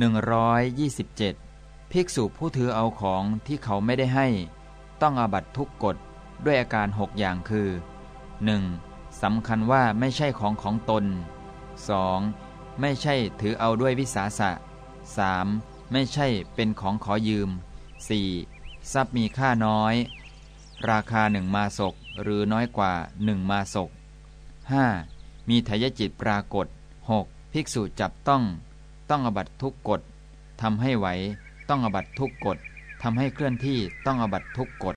127 ภิกษุผู้ถือเอาของที่เขาไม่ได้ให้ ต้องอาบัตทุกกฎด้วยอาการหกอย่างคือ 1. สำคัญว่าไม่ใช่ของของตน 2. ไม่ใช่ถือเอาด้วยวิสาสะ 3. ไม่ใช่เป็นของขอยืม 4. ทรัพย์มีค่าน้อย ราคาหนึ่งมาศกหรือน้อยกว่าหนึ่งมาศก 5. มีทายจิตปรากฏ 6. ภิกษุจับต้อง ต้องอบัตทุกกฎทำให้ไหว ต้องอบัตทุกกฎทำให้เคลื่อนที่ต้องอบัตทุกกฎ